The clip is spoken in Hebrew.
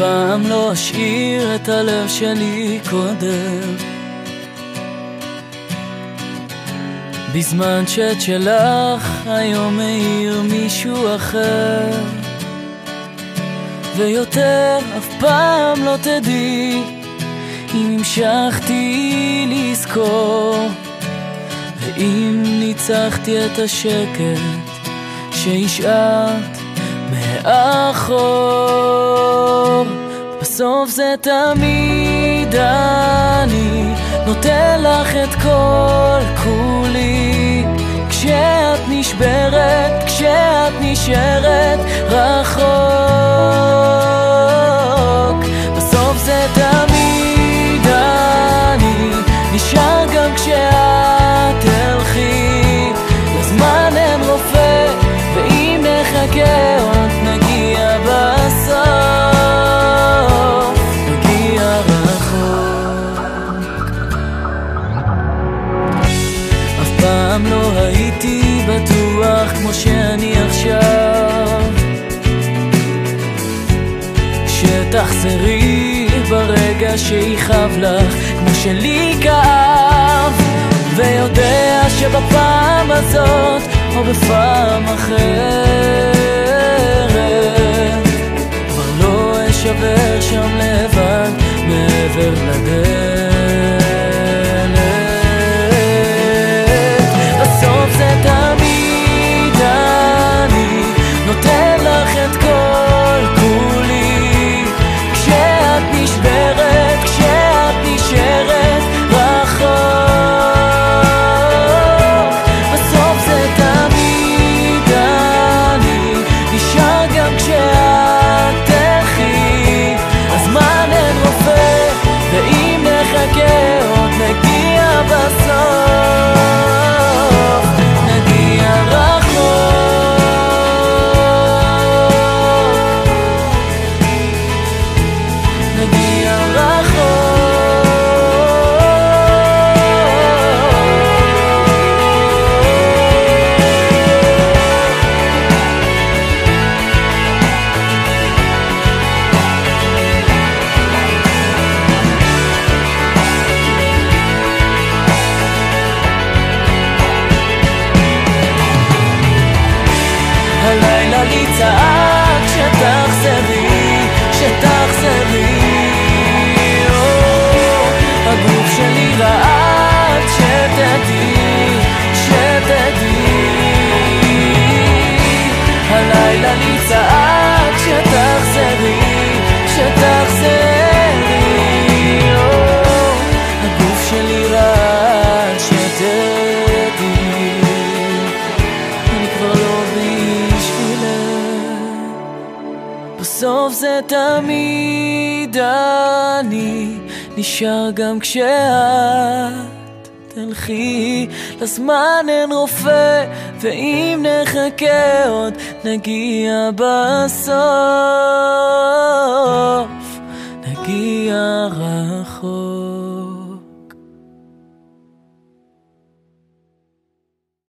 פעם לא אשאיר את הלב שלי קודם. בזמן צ'אט שלך היום מאיר מישהו אחר. ויותר אף פעם לא תדעי אם המשכתי לזכור. ואם ניצחתי את השקט שהשארת מאחור בסוף זה תמיד אני נותן לך את כל כולי. כשאת נשברת, כשאת נשארת רחוק שתחזרי ברגע שיכאב לך כמו שלי כאב. ויודע שבפעם הזאת או בפעם אחרת הלילה לי צעק שתחזרי, שתחזרי בסוף זה תמיד אני נשאר גם כשאת תלכי. לזמן אין רופא ואם נחכה עוד נגיע בסוף. נגיע רחוק